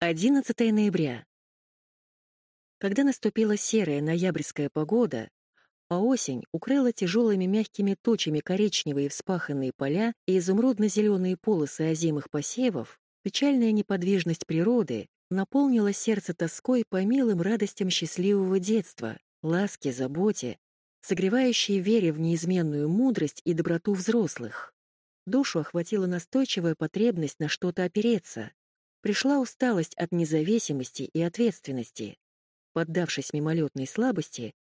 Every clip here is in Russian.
11 ноября. Когда наступила серая ноябрьская погода, а осень укрыла тяжелыми мягкими тучами коричневые вспаханные поля и изумрудно-зеленые полосы озимых посевов, печальная неподвижность природы наполнила сердце тоской по милым радостям счастливого детства, ласке, заботе, согревающей вере в неизменную мудрость и доброту взрослых. Душу охватила настойчивая потребность на что-то опереться, Пришла усталость от независимости и ответственности. Поддавшись мимолетной слабости,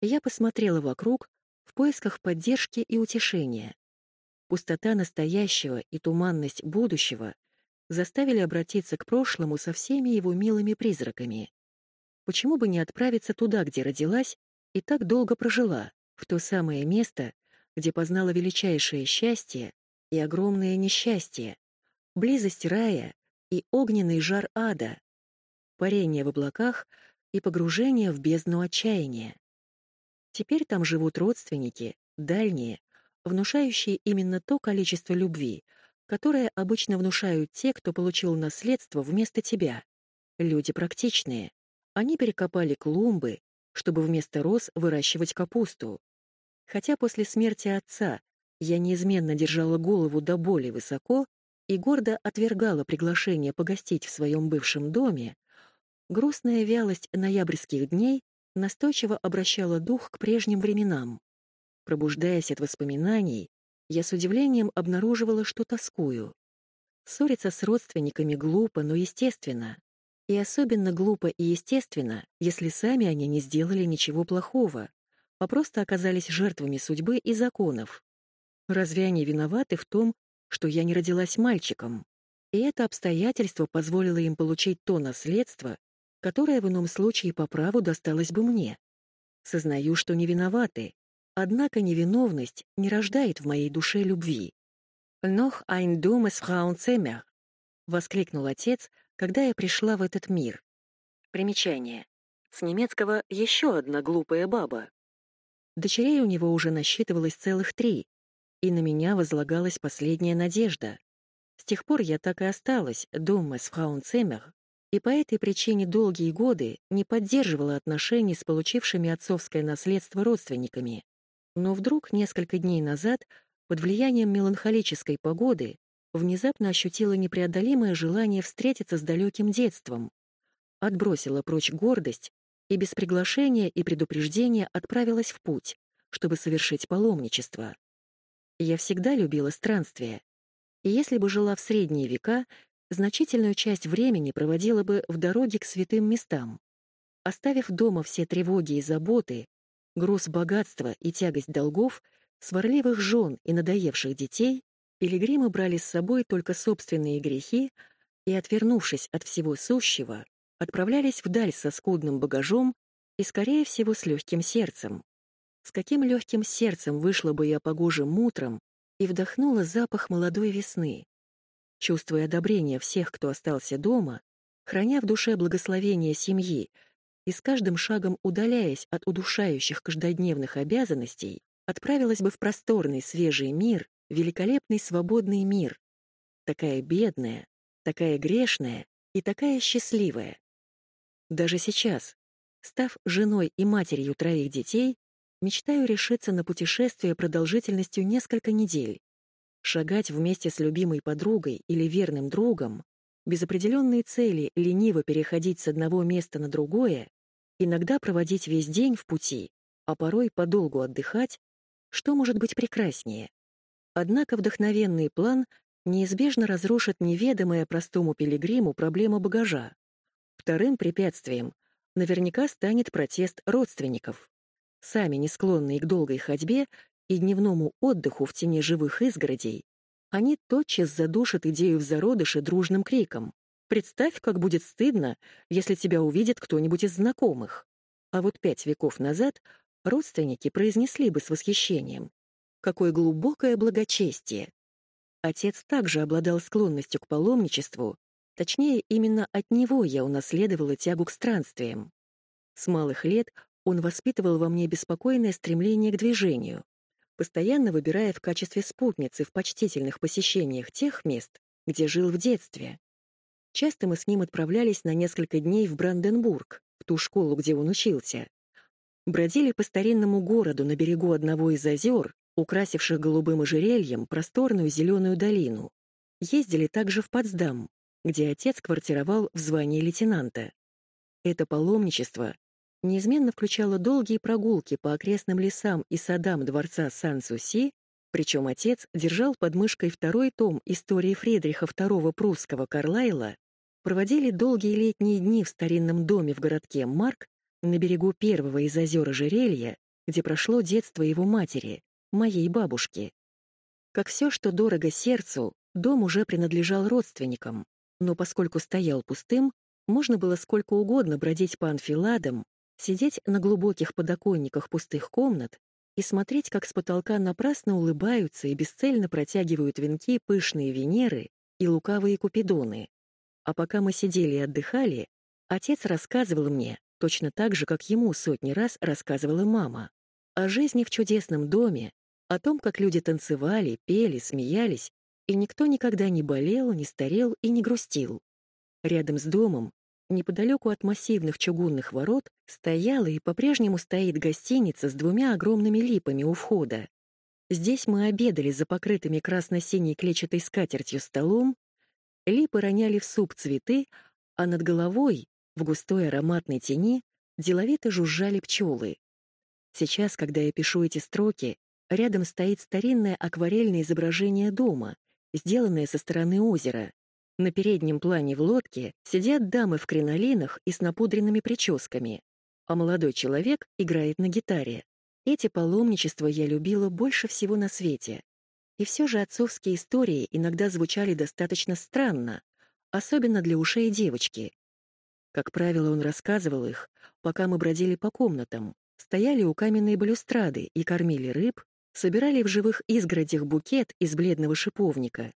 я посмотрела вокруг в поисках поддержки и утешения. Пустота настоящего и туманность будущего заставили обратиться к прошлому со всеми его милыми призраками. Почему бы не отправиться туда, где родилась и так долго прожила, в то самое место, где познала величайшее счастье и огромное несчастье, близость рая и огненный жар ада, парение в облаках и погружение в бездну отчаяния. Теперь там живут родственники, дальние, внушающие именно то количество любви, которое обычно внушают те, кто получил наследство вместо тебя. Люди практичные. Они перекопали клумбы, чтобы вместо роз выращивать капусту. Хотя после смерти отца я неизменно держала голову до боли высоко, и гордо отвергала приглашение погостить в своем бывшем доме, грустная вялость ноябрьских дней настойчиво обращала дух к прежним временам. Пробуждаясь от воспоминаний, я с удивлением обнаруживала, что тоскую. Ссориться с родственниками глупо, но естественно. И особенно глупо и естественно, если сами они не сделали ничего плохого, а просто оказались жертвами судьбы и законов. Разве они виноваты в том, что я не родилась мальчиком, и это обстоятельство позволило им получить то наследство, которое в ином случае по праву досталось бы мне. Сознаю, что не виноваты, однако невиновность не рождает в моей душе любви. «Noch ein dummes Frauenzimmer», — воскликнул отец, когда я пришла в этот мир. Примечание. С немецкого «еще одна глупая баба». Дочерей у него уже насчитывалось целых три, и на меня возлагалась последняя надежда. С тех пор я так и осталась дома с Фраунцемер, и по этой причине долгие годы не поддерживала отношений с получившими отцовское наследство родственниками. Но вдруг, несколько дней назад, под влиянием меланхолической погоды, внезапно ощутила непреодолимое желание встретиться с далеким детством. Отбросила прочь гордость и без приглашения и предупреждения отправилась в путь, чтобы совершить паломничество. Я всегда любила странствия. И если бы жила в средние века, значительную часть времени проводила бы в дороге к святым местам. Оставив дома все тревоги и заботы, груз богатства и тягость долгов, сварливых жен и надоевших детей, пилигримы брали с собой только собственные грехи и, отвернувшись от всего сущего, отправлялись вдаль со скудным багажом и, скорее всего, с легким сердцем. С каким легким сердцем вышла бы я погожим утром и вдохнула запах молодой весны. Чувствуя одобрение всех, кто остался дома, храня в душе благословение семьи и с каждым шагом удаляясь от удушающих каждодневных обязанностей, отправилась бы в просторный свежий мир, великолепный свободный мир. Такая бедная, такая грешная и такая счастливая. Даже сейчас, став женой и матерью троих детей, Мечтаю решиться на путешествие продолжительностью несколько недель. Шагать вместе с любимой подругой или верным другом, без определенной цели лениво переходить с одного места на другое, иногда проводить весь день в пути, а порой подолгу отдыхать, что может быть прекраснее? Однако вдохновенный план неизбежно разрушит неведомое простому пилигриму проблему багажа. Вторым препятствием наверняка станет протест родственников сами не склонные к долгой ходьбе и дневному отдыху в тени живых изгородей, они тотчас задушат идею в зародыше дружным криком. Представь, как будет стыдно, если тебя увидит кто-нибудь из знакомых. А вот пять веков назад родственники произнесли бы с восхищением. Какое глубокое благочестие! Отец также обладал склонностью к паломничеству, точнее, именно от него я унаследовала тягу к странствиям. С малых лет он воспитывал во мне беспокойное стремление к движению, постоянно выбирая в качестве спутницы в почтительных посещениях тех мест, где жил в детстве. Часто мы с ним отправлялись на несколько дней в Бранденбург, в ту школу, где он учился. Бродили по старинному городу на берегу одного из озер, украсивших голубым ожерельем просторную зеленую долину. Ездили также в Потсдам, где отец квартировал в звании лейтенанта. Это паломничество неизменно включало долгие прогулки по окрестным лесам и садам дворца Сан-Суси, причем отец держал под мышкой второй том истории Фредриха II прусского Карлайла, проводили долгие летние дни в старинном доме в городке Марк на берегу первого из озер ожерелья, где прошло детство его матери, моей бабушки. Как все, что дорого сердцу, дом уже принадлежал родственникам, но поскольку стоял пустым, можно было сколько угодно бродить по анфиладам, сидеть на глубоких подоконниках пустых комнат и смотреть, как с потолка напрасно улыбаются и бесцельно протягивают венки пышные Венеры и лукавые Купидоны. А пока мы сидели и отдыхали, отец рассказывал мне, точно так же, как ему сотни раз рассказывала мама, о жизни в чудесном доме, о том, как люди танцевали, пели, смеялись, и никто никогда не болел, не старел и не грустил. Рядом с домом, неподалеку от массивных чугунных ворот, стояла и по-прежнему стоит гостиница с двумя огромными липами у входа. Здесь мы обедали за покрытыми красно-синей клетчатой скатертью столом, липы роняли в суп цветы, а над головой, в густой ароматной тени, деловито жужжали пчелы. Сейчас, когда я пишу эти строки, рядом стоит старинное акварельное изображение дома, сделанное со стороны озера. На переднем плане в лодке сидят дамы в кринолинах и с напудренными прическами, а молодой человек играет на гитаре. Эти паломничества я любила больше всего на свете. И все же отцовские истории иногда звучали достаточно странно, особенно для ушей девочки. Как правило, он рассказывал их, пока мы бродили по комнатам, стояли у каменной балюстрады и кормили рыб, собирали в живых изгородях букет из бледного шиповника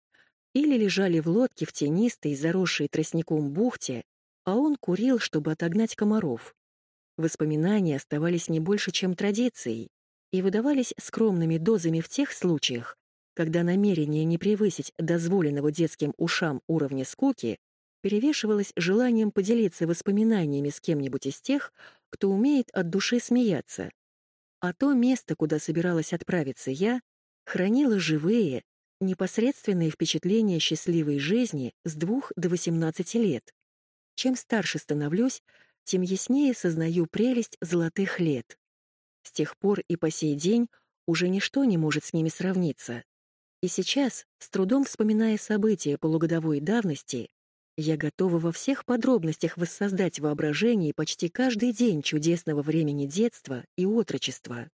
или лежали в лодке в тенистой, заросшей тростником бухте, а он курил, чтобы отогнать комаров. Воспоминания оставались не больше, чем традицией, и выдавались скромными дозами в тех случаях, когда намерение не превысить дозволенного детским ушам уровня скуки перевешивалось желанием поделиться воспоминаниями с кем-нибудь из тех, кто умеет от души смеяться. А то место, куда собиралась отправиться я, хранило живые, непосредственные впечатления счастливой жизни с двух до 18 лет. Чем старше становлюсь, тем яснее сознаю прелесть золотых лет. С тех пор и по сей день уже ничто не может с ними сравниться. И сейчас, с трудом вспоминая события полугодовой давности, я готова во всех подробностях воссоздать воображение почти каждый день чудесного времени детства и отрочества.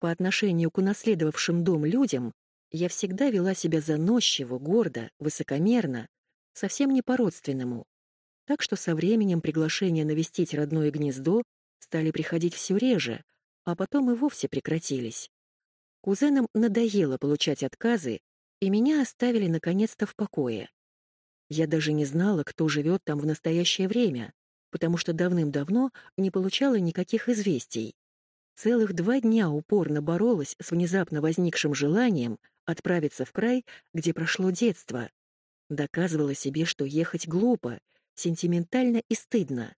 По отношению к унаследовавшим дом людям я всегда вела себя заносчиво, гордо, высокомерно, совсем не по-родственному. Так что со временем приглашения навестить родное гнездо стали приходить все реже, а потом и вовсе прекратились. Кузенам надоело получать отказы, и меня оставили наконец-то в покое. Я даже не знала, кто живет там в настоящее время, потому что давным-давно не получала никаких известий. Целых два дня упорно боролась с внезапно возникшим желанием отправиться в край, где прошло детство. Доказывала себе, что ехать глупо, сентиментально и стыдно.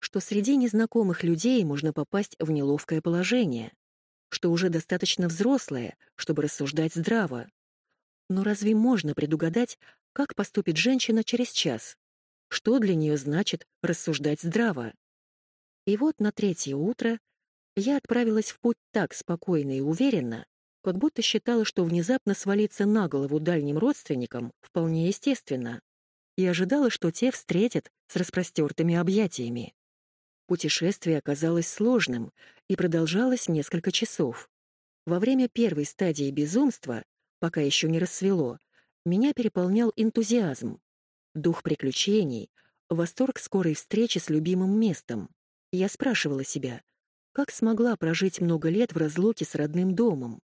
Что среди незнакомых людей можно попасть в неловкое положение что уже достаточно взрослая, чтобы рассуждать здраво. Но разве можно предугадать, как поступит женщина через час? Что для нее значит рассуждать здраво? И вот на третье утро я отправилась в путь так спокойно и уверенно, как будто считала, что внезапно свалиться на голову дальним родственникам вполне естественно, и ожидала, что те встретят с распростертыми объятиями. Путешествие оказалось сложным и продолжалось несколько часов. Во время первой стадии безумства, пока еще не рассвело, меня переполнял энтузиазм, дух приключений, восторг скорой встречи с любимым местом. Я спрашивала себя, как смогла прожить много лет в разлуке с родным домом.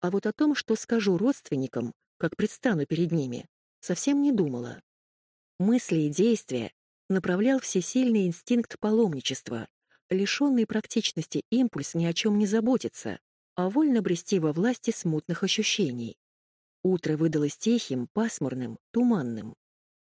А вот о том, что скажу родственникам, как предстану перед ними, совсем не думала. Мысли и действия направлял всесильный инстинкт паломничества, лишенный практичности импульс ни о чем не заботится, а вольно брести во власти смутных ощущений. Утро выдалось тихим, пасмурным, туманным.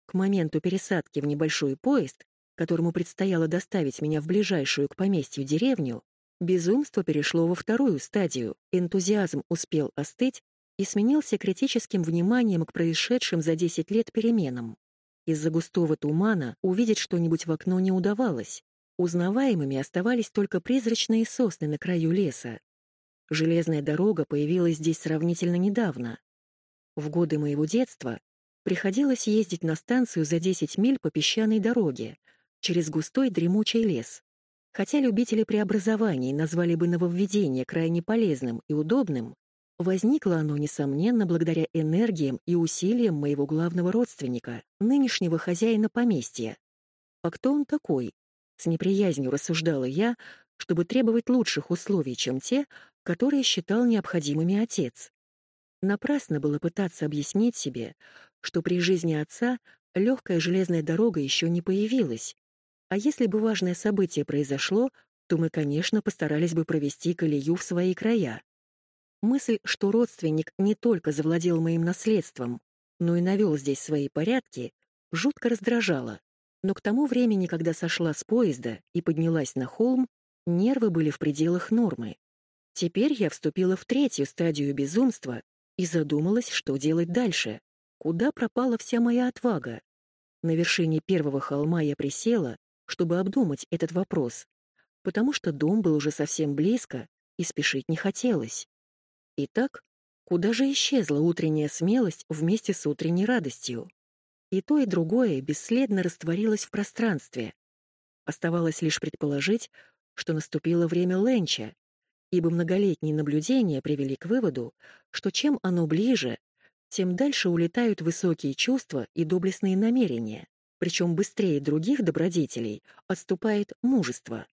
К моменту пересадки в небольшой поезд, которому предстояло доставить меня в ближайшую к поместью деревню, безумство перешло во вторую стадию, энтузиазм успел остыть и сменился критическим вниманием к происшедшим за 10 лет переменам. Из-за густого тумана увидеть что-нибудь в окно не удавалось. Узнаваемыми оставались только призрачные сосны на краю леса. Железная дорога появилась здесь сравнительно недавно. В годы моего детства приходилось ездить на станцию за 10 миль по песчаной дороге, через густой дремучий лес. Хотя любители преобразований назвали бы нововведение крайне полезным и удобным, Возникло оно, несомненно, благодаря энергиям и усилиям моего главного родственника, нынешнего хозяина поместья. А кто он такой? С неприязнью рассуждала я, чтобы требовать лучших условий, чем те, которые считал необходимыми отец. Напрасно было пытаться объяснить себе, что при жизни отца легкая железная дорога еще не появилась, а если бы важное событие произошло, то мы, конечно, постарались бы провести колею в свои края. Мысль, что родственник не только завладел моим наследством, но и навел здесь свои порядки, жутко раздражала. Но к тому времени, когда сошла с поезда и поднялась на холм, нервы были в пределах нормы. Теперь я вступила в третью стадию безумства и задумалась, что делать дальше. Куда пропала вся моя отвага? На вершине первого холма я присела, чтобы обдумать этот вопрос, потому что дом был уже совсем близко, и спешить не хотелось. Итак, куда же исчезла утренняя смелость вместе с утренней радостью? И то, и другое бесследно растворилось в пространстве. Оставалось лишь предположить, что наступило время ленча, ибо многолетние наблюдения привели к выводу, что чем оно ближе, тем дальше улетают высокие чувства и доблестные намерения, причем быстрее других добродетелей отступает мужество.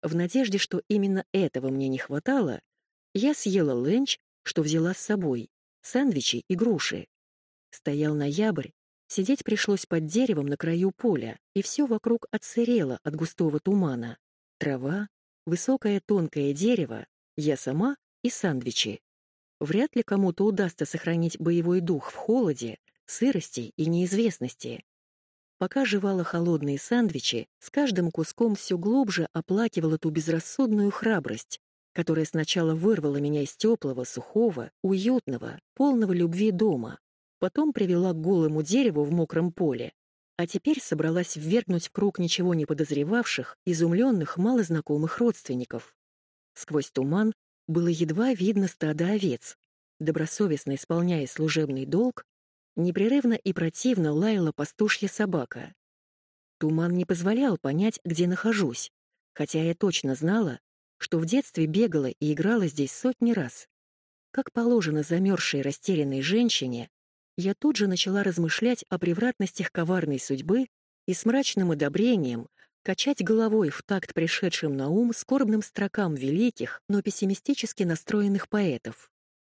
В надежде, что именно этого мне не хватало, я съела ленч, что взяла с собой, сэндвичи и груши. Стоял ноябрь, сидеть пришлось под деревом на краю поля, и все вокруг отсырело от густого тумана. Трава, высокое тонкое дерево, я сама и сэндвичи. Вряд ли кому-то удастся сохранить боевой дух в холоде, сырости и неизвестности. Пока жевала холодные сэндвичи, с каждым куском все глубже оплакивала ту безрассудную храбрость, которая сначала вырвала меня из теплого, сухого, уютного, полного любви дома, потом привела к голому дереву в мокром поле, а теперь собралась ввергнуть в круг ничего не подозревавших, изумленных, малознакомых родственников. Сквозь туман было едва видно стадо овец. Добросовестно исполняя служебный долг, непрерывно и противно лаяла пастушья собака. Туман не позволял понять, где нахожусь, хотя я точно знала, что в детстве бегала и играла здесь сотни раз. Как положено замерзшей растерянной женщине, я тут же начала размышлять о превратностях коварной судьбы и с мрачным одобрением качать головой в такт пришедшим на ум скорбным строкам великих, но пессимистически настроенных поэтов.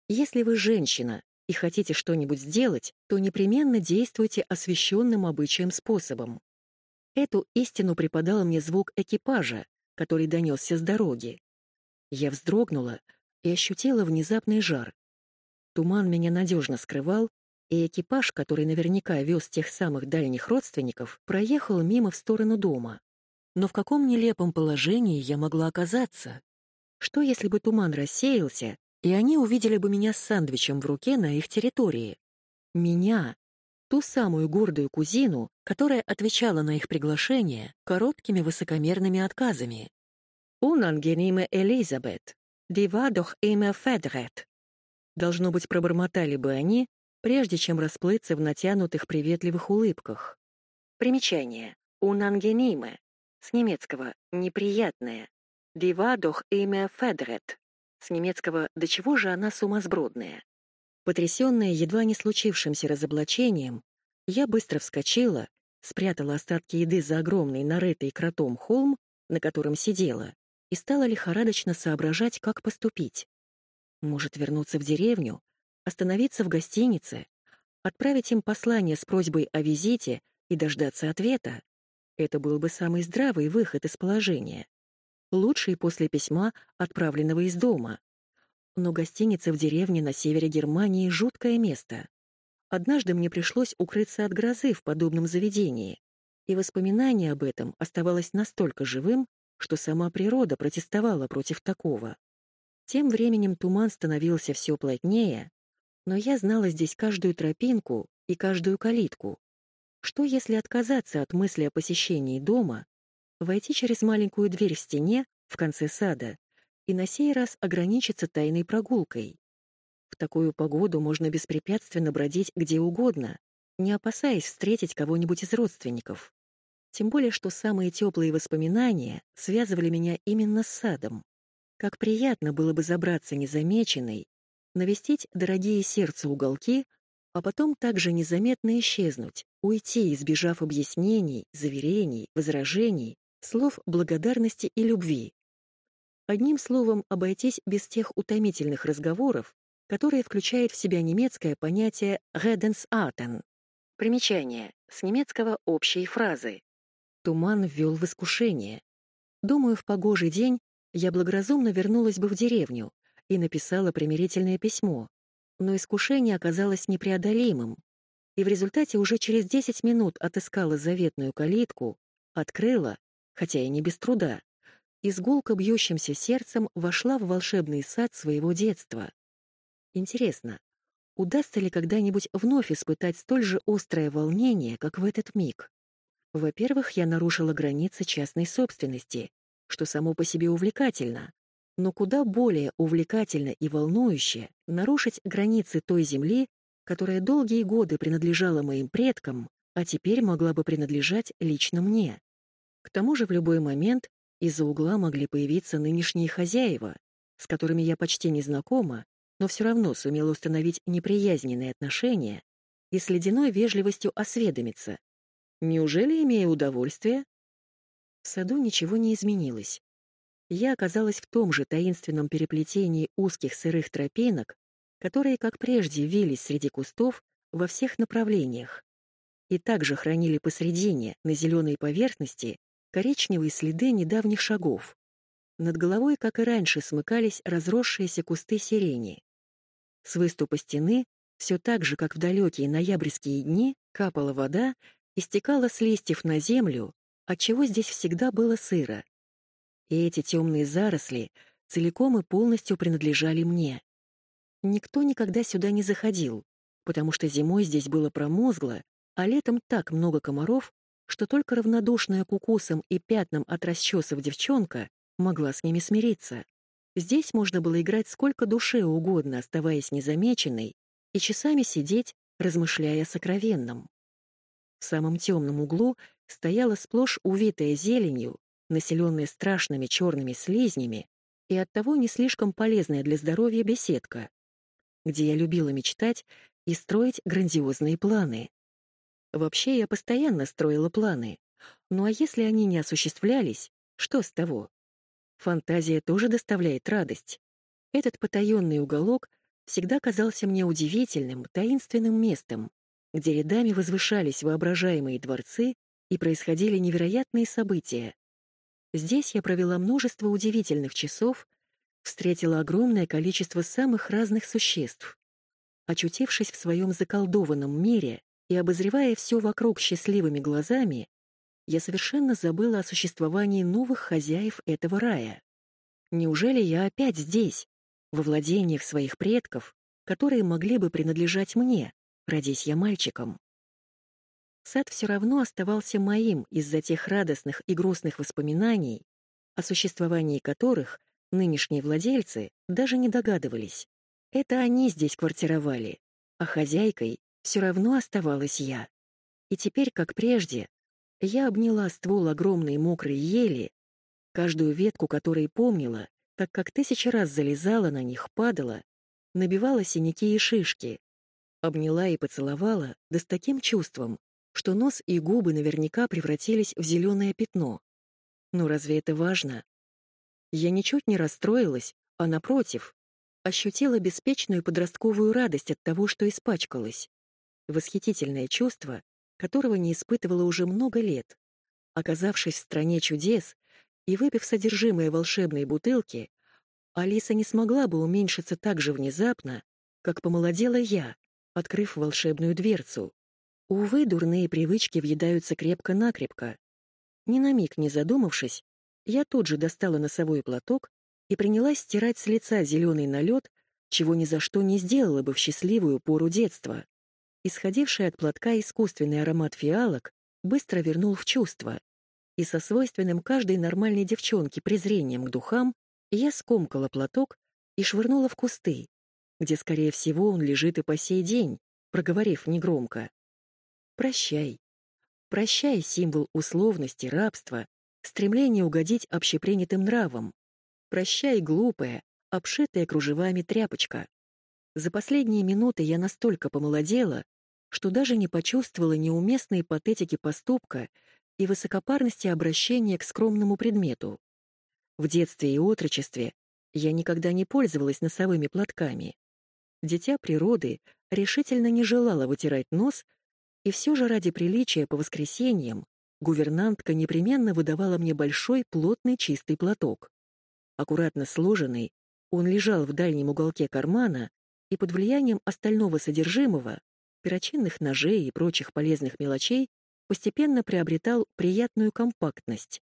Если вы женщина и хотите что-нибудь сделать, то непременно действуйте освященным обычаем способом. Эту истину преподал мне звук экипажа, который донесся с дороги. Я вздрогнула и ощутила внезапный жар. Туман меня надежно скрывал, и экипаж, который наверняка вез тех самых дальних родственников, проехал мимо в сторону дома. Но в каком нелепом положении я могла оказаться? Что, если бы туман рассеялся, и они увидели бы меня с сандвичем в руке на их территории? Меня, ту самую гордую кузину, которая отвечала на их приглашение короткими высокомерными отказами. «Унангениме Элизабет, дива дох имя Федрет». Должно быть, пробормотали бы они, прежде чем расплыться в натянутых приветливых улыбках. Примечание. «Унангениме» с немецкого «неприятное», «дива дох имя Федрет» с немецкого «до чего же она сумасбродная». Потрясённая едва не случившимся разоблачением, я быстро вскочила, спрятала остатки еды за огромный нарытый кротом холм, на котором сидела, и стала лихорадочно соображать, как поступить. Может, вернуться в деревню, остановиться в гостинице, отправить им послание с просьбой о визите и дождаться ответа. Это был бы самый здравый выход из положения. Лучший после письма, отправленного из дома. Но гостиница в деревне на севере Германии — жуткое место. Однажды мне пришлось укрыться от грозы в подобном заведении, и воспоминание об этом оставалось настолько живым, что сама природа протестовала против такого. Тем временем туман становился все плотнее, но я знала здесь каждую тропинку и каждую калитку. Что если отказаться от мысли о посещении дома, войти через маленькую дверь в стене в конце сада и на сей раз ограничиться тайной прогулкой? В такую погоду можно беспрепятственно бродить где угодно, не опасаясь встретить кого-нибудь из родственников. Тем более, что самые теплые воспоминания связывали меня именно с садом. Как приятно было бы забраться незамеченной, навестить дорогие сердцу уголки, а потом также незаметно исчезнуть, уйти, избежав объяснений, заверений, возражений, слов благодарности и любви. Одним словом, обойтись без тех утомительных разговоров, которые включают в себя немецкое понятие «Redensarten». Примечание. С немецкого общей фразы. Туман ввел в искушение. Думаю, в погожий день я благоразумно вернулась бы в деревню и написала примирительное письмо, но искушение оказалось непреодолимым, и в результате уже через 10 минут отыскала заветную калитку, открыла, хотя и не без труда, и гулко бьющимся сердцем вошла в волшебный сад своего детства. Интересно, удастся ли когда-нибудь вновь испытать столь же острое волнение, как в этот миг? Во-первых, я нарушила границы частной собственности, что само по себе увлекательно, но куда более увлекательно и волнующе нарушить границы той земли, которая долгие годы принадлежала моим предкам, а теперь могла бы принадлежать лично мне. К тому же в любой момент из-за угла могли появиться нынешние хозяева, с которыми я почти не знакома, но все равно сумела установить неприязненные отношения и с ледяной вежливостью осведомиться, Неужели имею удовольствие? В саду ничего не изменилось. Я оказалась в том же таинственном переплетении узких сырых тропинок, которые, как прежде, вились среди кустов во всех направлениях и также хранили посредине, на зеленой поверхности, коричневые следы недавних шагов. Над головой, как и раньше, смыкались разросшиеся кусты сирени. С выступа стены, все так же, как в далекие ноябрьские дни, капала вода истекала с листьев на землю, отчего здесь всегда было сыро. И эти темные заросли целиком и полностью принадлежали мне. Никто никогда сюда не заходил, потому что зимой здесь было промозгло, а летом так много комаров, что только равнодушная к укусам и пятнам от расчесов девчонка могла с ними смириться. Здесь можно было играть сколько душе угодно, оставаясь незамеченной, и часами сидеть, размышляя о сокровенном. В самом темном углу стояла сплошь увитая зеленью, населенная страшными черными слизнями и оттого не слишком полезная для здоровья беседка, где я любила мечтать и строить грандиозные планы. Вообще, я постоянно строила планы. Ну а если они не осуществлялись, что с того? Фантазия тоже доставляет радость. Этот потаенный уголок всегда казался мне удивительным, таинственным местом, где рядами возвышались воображаемые дворцы и происходили невероятные события. Здесь я провела множество удивительных часов, встретила огромное количество самых разных существ. Очутившись в своем заколдованном мире и обозревая все вокруг счастливыми глазами, я совершенно забыла о существовании новых хозяев этого рая. Неужели я опять здесь, во владениях своих предков, которые могли бы принадлежать мне? родись я мальчиком. Сад все равно оставался моим из-за тех радостных и грустных воспоминаний, о существовании которых нынешние владельцы даже не догадывались. Это они здесь квартировали, а хозяйкой все равно оставалась я. И теперь, как прежде, я обняла ствол огромной мокрой ели, каждую ветку которой помнила, так как тысячи раз залезала на них, падала, набивала синяки и шишки, Обняла и поцеловала, да с таким чувством, что нос и губы наверняка превратились в зеленое пятно. Но разве это важно? Я ничуть не расстроилась, а напротив, ощутила беспечную подростковую радость от того, что испачкалась. Восхитительное чувство, которого не испытывала уже много лет. Оказавшись в стране чудес и выпив содержимое волшебной бутылки, Алиса не смогла бы уменьшиться так же внезапно, как помолодела я, открыв волшебную дверцу. Увы, дурные привычки въедаются крепко-накрепко. Ни на миг не задумавшись, я тут же достала носовой платок и принялась стирать с лица зеленый налет, чего ни за что не сделала бы в счастливую пору детства. Исходивший от платка искусственный аромат фиалок быстро вернул в чувство, и со свойственным каждой нормальной девчонке презрением к духам я скомкала платок и швырнула в кусты, где, скорее всего, он лежит и по сей день, проговорив негромко. «Прощай. Прощай, символ условности, рабства, стремление угодить общепринятым нравам. Прощай, глупая, обшитая кружевами тряпочка. За последние минуты я настолько помолодела, что даже не почувствовала неуместной патетики поступка и высокопарности обращения к скромному предмету. В детстве и отрочестве я никогда не пользовалась носовыми платками. Дитя природы решительно не желала вытирать нос, и все же ради приличия по воскресеньям гувернантка непременно выдавала мне большой, плотный, чистый платок. Аккуратно сложенный, он лежал в дальнем уголке кармана, и под влиянием остального содержимого, перочинных ножей и прочих полезных мелочей, постепенно приобретал приятную компактность.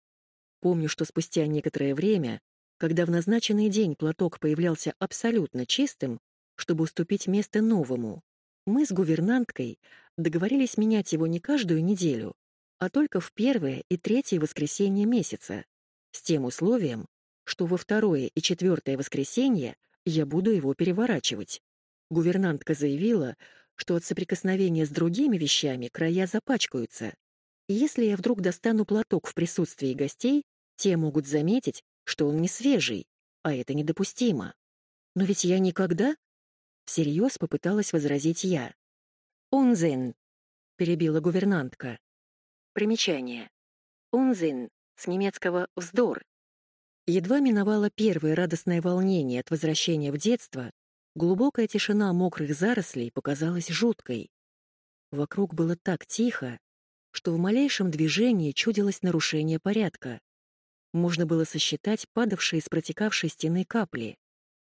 Помню, что спустя некоторое время, когда в назначенный день платок появлялся абсолютно чистым, чтобы уступить место новому, мы с гувернанткой договорились менять его не каждую неделю, а только в первое и третье воскресенье месяца, с тем условием, что во второе и четвертое воскресенье я буду его переворачивать. Гувернантка заявила, что от соприкосновения с другими вещами края запачкаются. Если я вдруг достану платок в присутствии гостей, те могут заметить, что он не свежий, а это недопустимо. Но ведь я никогда... Всерьез попыталась возразить я. «Унзин», — перебила гувернантка. Примечание. «Унзин» с немецкого «вздор». Едва миновало первое радостное волнение от возвращения в детство, Глубокая тишина мокрых зарослей показалась жуткой. Вокруг было так тихо, что в малейшем движении чудилось нарушение порядка. Можно было сосчитать падавшие с протекавшей стены капли.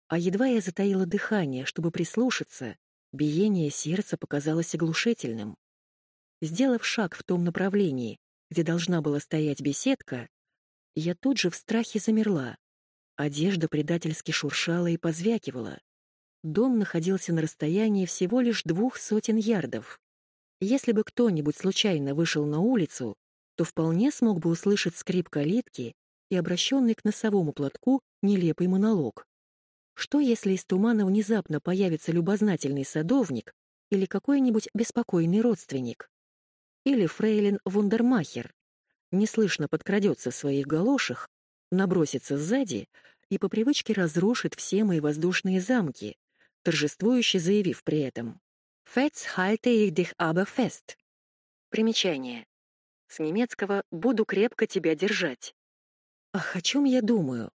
А едва я затаила дыхание, чтобы прислушаться, биение сердца показалось оглушительным. Сделав шаг в том направлении, где должна была стоять беседка, я тут же в страхе замерла. Одежда предательски шуршала и позвякивала. Дом находился на расстоянии всего лишь двух сотен ярдов. Если бы кто-нибудь случайно вышел на улицу, то вполне смог бы услышать скрип калитки и обращенный к носовому платку нелепый монолог. Что, если из тумана внезапно появится любознательный садовник или какой-нибудь беспокойный родственник? Или фрейлин Вундермахер неслышно подкрадется в своих галошах, набросится сзади и по привычке разрушит все мои воздушные замки, торжествующе заявив при этом «Fetz halte ich dich aber fest». Примечание. С немецкого «буду крепко тебя держать». Ах, о чем я думаю?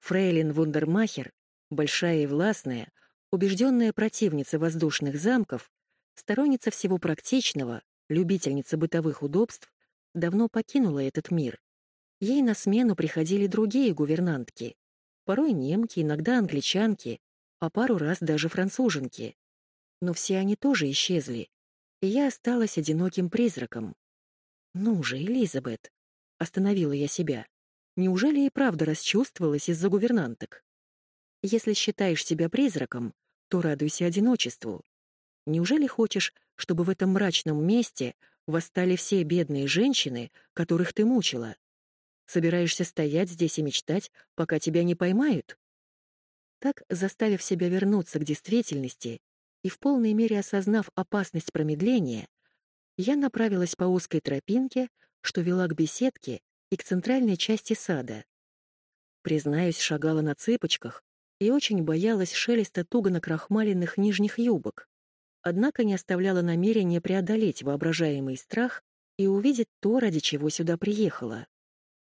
Фрейлин Вундермахер, большая и властная, убежденная противница воздушных замков, сторонница всего практичного, любительница бытовых удобств, давно покинула этот мир. Ей на смену приходили другие гувернантки, порой немки, иногда англичанки, а пару раз даже француженки. Но все они тоже исчезли, и я осталась одиноким призраком. «Ну же, Элизабет!» — остановила я себя. «Неужели и правда расчувствовалась из-за гувернанток? Если считаешь себя призраком, то радуйся одиночеству. Неужели хочешь, чтобы в этом мрачном месте восстали все бедные женщины, которых ты мучила? Собираешься стоять здесь и мечтать, пока тебя не поймают? Так, заставив себя вернуться к действительности и в полной мере осознав опасность промедления, я направилась по узкой тропинке, что вела к беседке и к центральной части сада. Признаюсь, шагала на цыпочках и очень боялась шелеста туго накрахмаленных нижних юбок, однако не оставляла намерения преодолеть воображаемый страх и увидеть то, ради чего сюда приехала.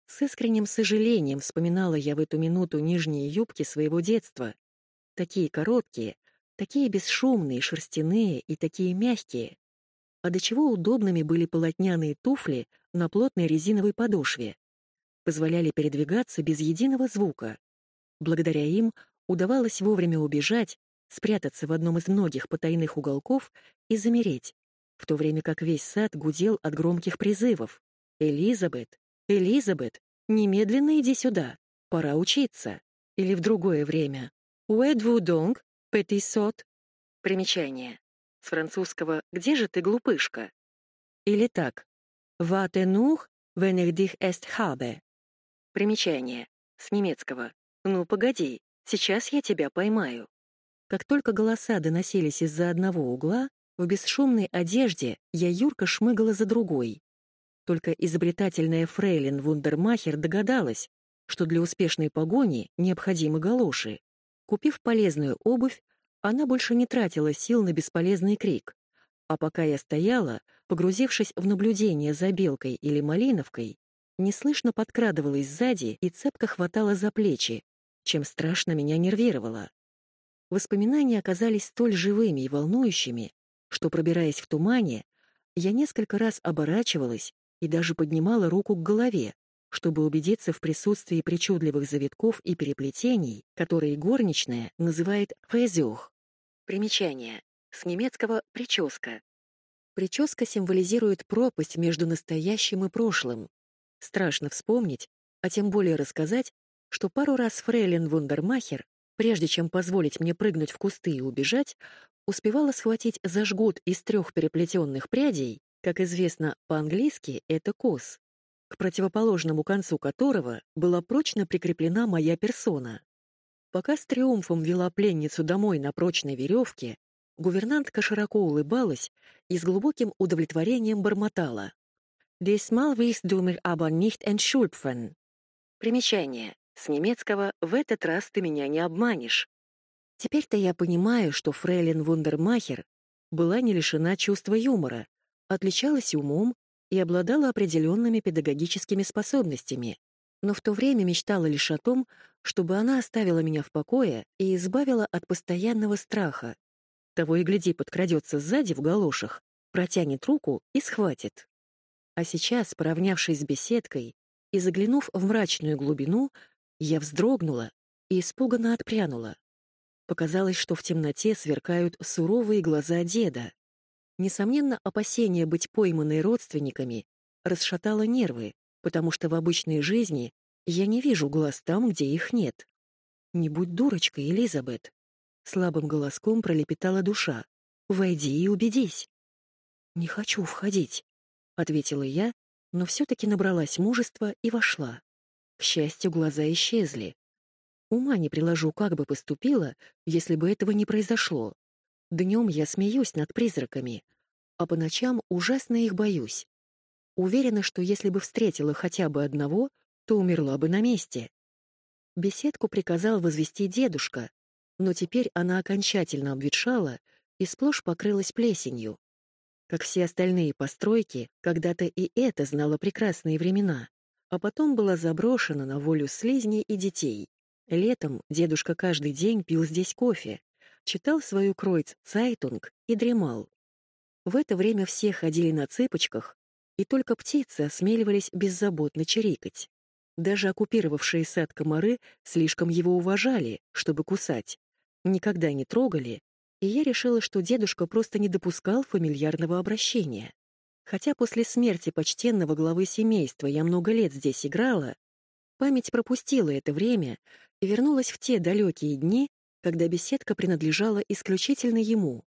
С искренним сожалением вспоминала я в эту минуту нижние юбки своего детства. Такие короткие, такие бесшумные, шерстяные и такие мягкие. А до чего удобными были полотняные туфли на плотной резиновой подошве. Позволяли передвигаться без единого звука. Благодаря им удавалось вовремя убежать, спрятаться в одном из многих потайных уголков и замереть, в то время как весь сад гудел от громких призывов. «Элизабет! Элизабет! Немедленно иди сюда! Пора учиться!» Или в другое время. «Où êtes-vous donc, petit sot?» Примечание. С французского «Где же ты, глупышка?» Или так. «Warte noch, wenn ich dich erst habe?» Примечание. С немецкого. «Ну, погоди, сейчас я тебя поймаю». Как только голоса доносились из-за одного угла, в бесшумной одежде я юрко шмыгала за другой. Только изобретательная фрейлин Вундермахер догадалась, что для успешной погони необходимы галоши. Купив полезную обувь, она больше не тратила сил на бесполезный крик. А пока я стояла, погрузившись в наблюдение за белкой или малиновкой, неслышно подкрадывалась сзади и цепко хватала за плечи, чем страшно меня нервировало. Воспоминания оказались столь живыми и волнующими, что, пробираясь в тумане, я несколько раз оборачивалась и даже поднимала руку к голове, чтобы убедиться в присутствии причудливых завитков и переплетений, которые горничная называет «фэзюх». Примечание. С немецкого «прическа». Прическа символизирует пропасть между настоящим и прошлым. Страшно вспомнить, а тем более рассказать, что пару раз фрейлин Вундермахер, прежде чем позволить мне прыгнуть в кусты и убежать, успевала схватить за жгут из трех переплетенных прядей, как известно по-английски, это кос, к противоположному концу которого была прочно прикреплена моя персона. Пока с триумфом вела пленницу домой на прочной веревке, гувернантка широко улыбалась и с глубоким удовлетворением бормотала. «Diesmal wirst du mir aber nicht entschulpfen». Примечание. С немецкого «в этот раз ты меня не обманешь». Теперь-то я понимаю, что фрейлин Вундермахер была не лишена чувства юмора, отличалась умом и обладала определенными педагогическими способностями, но в то время мечтала лишь о том, чтобы она оставила меня в покое и избавила от постоянного страха. Того и гляди, подкрадется сзади в галошах, протянет руку и схватит. А сейчас, поравнявшись с беседкой и заглянув в мрачную глубину, я вздрогнула и испуганно отпрянула. Показалось, что в темноте сверкают суровые глаза деда. Несомненно, опасение быть пойманной родственниками расшатало нервы, потому что в обычной жизни я не вижу глаз там, где их нет. «Не будь дурочкой, Элизабет!» Слабым голоском пролепетала душа. «Войди и убедись!» «Не хочу входить», — ответила я, но все-таки набралась мужества и вошла. К счастью, глаза исчезли. Ума не приложу, как бы поступила, если бы этого не произошло. Днем я смеюсь над призраками, а по ночам ужасно их боюсь. Уверена, что если бы встретила хотя бы одного, то умерла бы на месте. Беседку приказал возвести дедушка, но теперь она окончательно обветшала и сплошь покрылась плесенью. Как все остальные постройки, когда-то и это знало прекрасные времена, а потом была заброшена на волю слизней и детей. Летом дедушка каждый день пил здесь кофе, читал свою Kreuzzeitung и дремал. В это время все ходили на цыпочках, и только птицы осмеливались беззаботно чирикать. Даже оккупировавшие сад комары слишком его уважали, чтобы кусать, никогда не трогали, и я решила, что дедушка просто не допускал фамильярного обращения. Хотя после смерти почтенного главы семейства я много лет здесь играла, память пропустила это время и вернулась в те далекие дни, когда беседка принадлежала исключительно ему.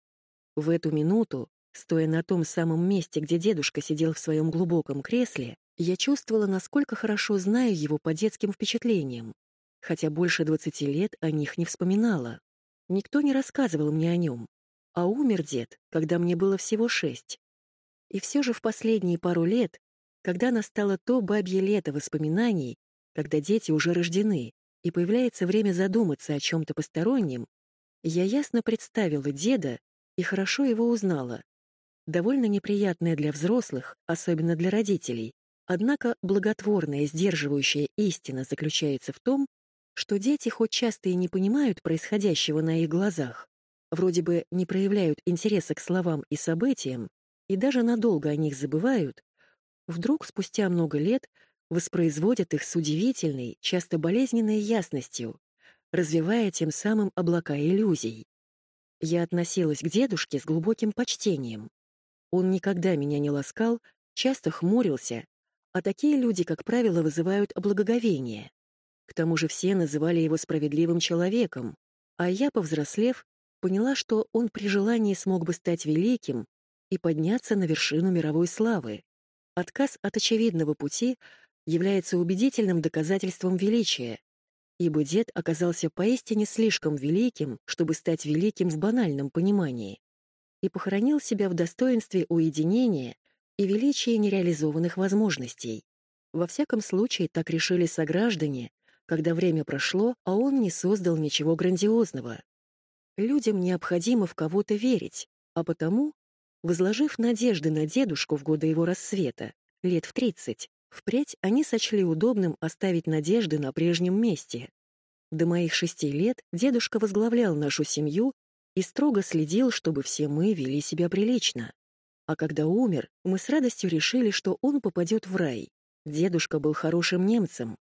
В эту минуту, стоя на том самом месте, где дедушка сидел в своем глубоком кресле, я чувствовала, насколько хорошо знаю его по детским впечатлениям, хотя больше двадцати лет о них не вспоминала. Никто не рассказывал мне о нем, а умер дед, когда мне было всего шесть. И все же в последние пару лет, когда настало то бабье лето воспоминаний, когда дети уже рождены, и появляется время задуматься о чем-то постороннем, я ясно представила деда и хорошо его узнала. Довольно неприятная для взрослых, особенно для родителей, однако благотворная сдерживающая истина заключается в том, что дети хоть часто и не понимают происходящего на их глазах, вроде бы не проявляют интереса к словам и событиям, и даже надолго о них забывают, вдруг спустя много лет воспроизводят их с удивительной, часто болезненной ясностью, развивая тем самым облака иллюзий. Я относилась к дедушке с глубоким почтением. Он никогда меня не ласкал, часто хмурился, а такие люди, как правило, вызывают благоговение. К тому же все называли его справедливым человеком, а я, повзрослев, поняла, что он при желании смог бы стать великим и подняться на вершину мировой славы. Отказ от очевидного пути является убедительным доказательством величия, ибо дед оказался поистине слишком великим, чтобы стать великим в банальном понимании, и похоронил себя в достоинстве уединения и величии нереализованных возможностей. Во всяком случае, так решили сограждане, когда время прошло, а он не создал ничего грандиозного. Людям необходимо в кого-то верить, а потому, возложив надежды на дедушку в годы его рассвета, лет в тридцать, впредь они сочли удобным оставить надежды на прежнем месте. До моих шести лет дедушка возглавлял нашу семью и строго следил, чтобы все мы вели себя прилично. А когда умер, мы с радостью решили, что он попадет в рай. Дедушка был хорошим немцем,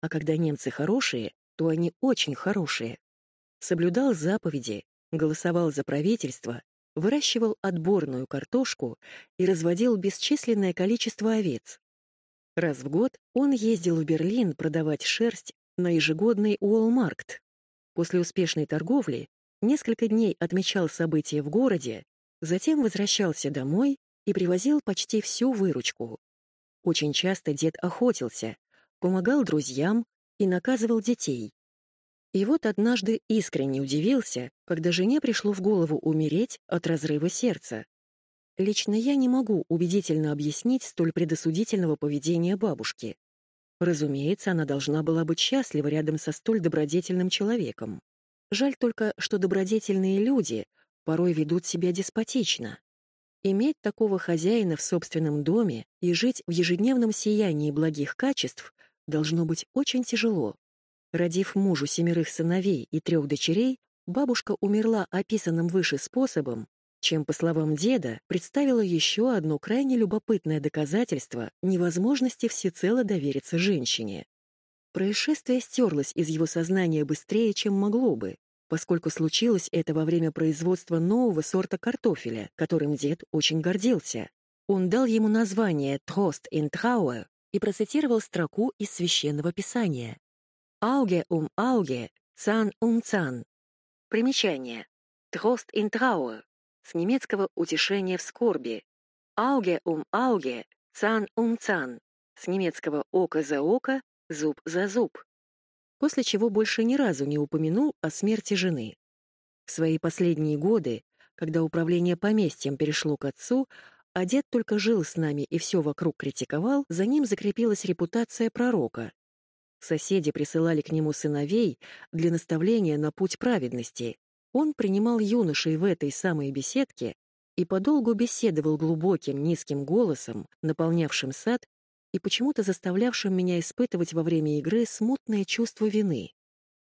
а когда немцы хорошие, то они очень хорошие. Соблюдал заповеди, голосовал за правительство, выращивал отборную картошку и разводил бесчисленное количество овец. Раз в год он ездил в Берлин продавать шерсть на ежегодный Уолмаркт. После успешной торговли несколько дней отмечал события в городе, затем возвращался домой и привозил почти всю выручку. Очень часто дед охотился, помогал друзьям и наказывал детей. И вот однажды искренне удивился, когда жене пришло в голову умереть от разрыва сердца. Лично я не могу убедительно объяснить столь предосудительного поведения бабушки. Разумеется, она должна была быть счастлива рядом со столь добродетельным человеком. Жаль только, что добродетельные люди порой ведут себя деспотично. Иметь такого хозяина в собственном доме и жить в ежедневном сиянии благих качеств должно быть очень тяжело. Родив мужу семерых сыновей и трех дочерей, бабушка умерла описанным выше способом, чем, по словам деда, представила еще одно крайне любопытное доказательство невозможности всецело довериться женщине. Происшествие стерлось из его сознания быстрее, чем могло бы, поскольку случилось это во время производства нового сорта картофеля, которым дед очень гордился. Он дал ему название «Trost in Trauer», и процитировал строку из Священного Писания. «Auge um Auge, Zahn um Zahn». Примечание. «Trost in Trauer» с немецкого «утешение в скорби». «Auge um Auge, Zahn um Zahn» с немецкого «око за око, зуб за зуб». После чего больше ни разу не упомянул о смерти жены. В свои последние годы, когда управление поместьем перешло к отцу, а дед только жил с нами и все вокруг критиковал, за ним закрепилась репутация пророка. Соседи присылали к нему сыновей для наставления на путь праведности. Он принимал юношей в этой самой беседке и подолгу беседовал глубоким низким голосом, наполнявшим сад и почему-то заставлявшим меня испытывать во время игры смутное чувство вины.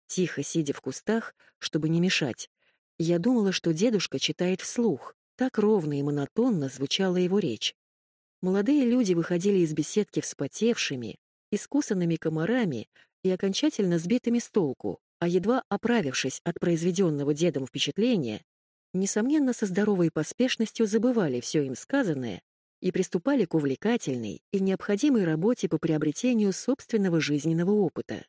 Тихо сидя в кустах, чтобы не мешать, я думала, что дедушка читает вслух, так ровно и монотонно звучала его речь. Молодые люди выходили из беседки вспотевшими, искусанными комарами и окончательно сбитыми с толку, а едва оправившись от произведенного дедом впечатления, несомненно, со здоровой поспешностью забывали все им сказанное и приступали к увлекательной и необходимой работе по приобретению собственного жизненного опыта.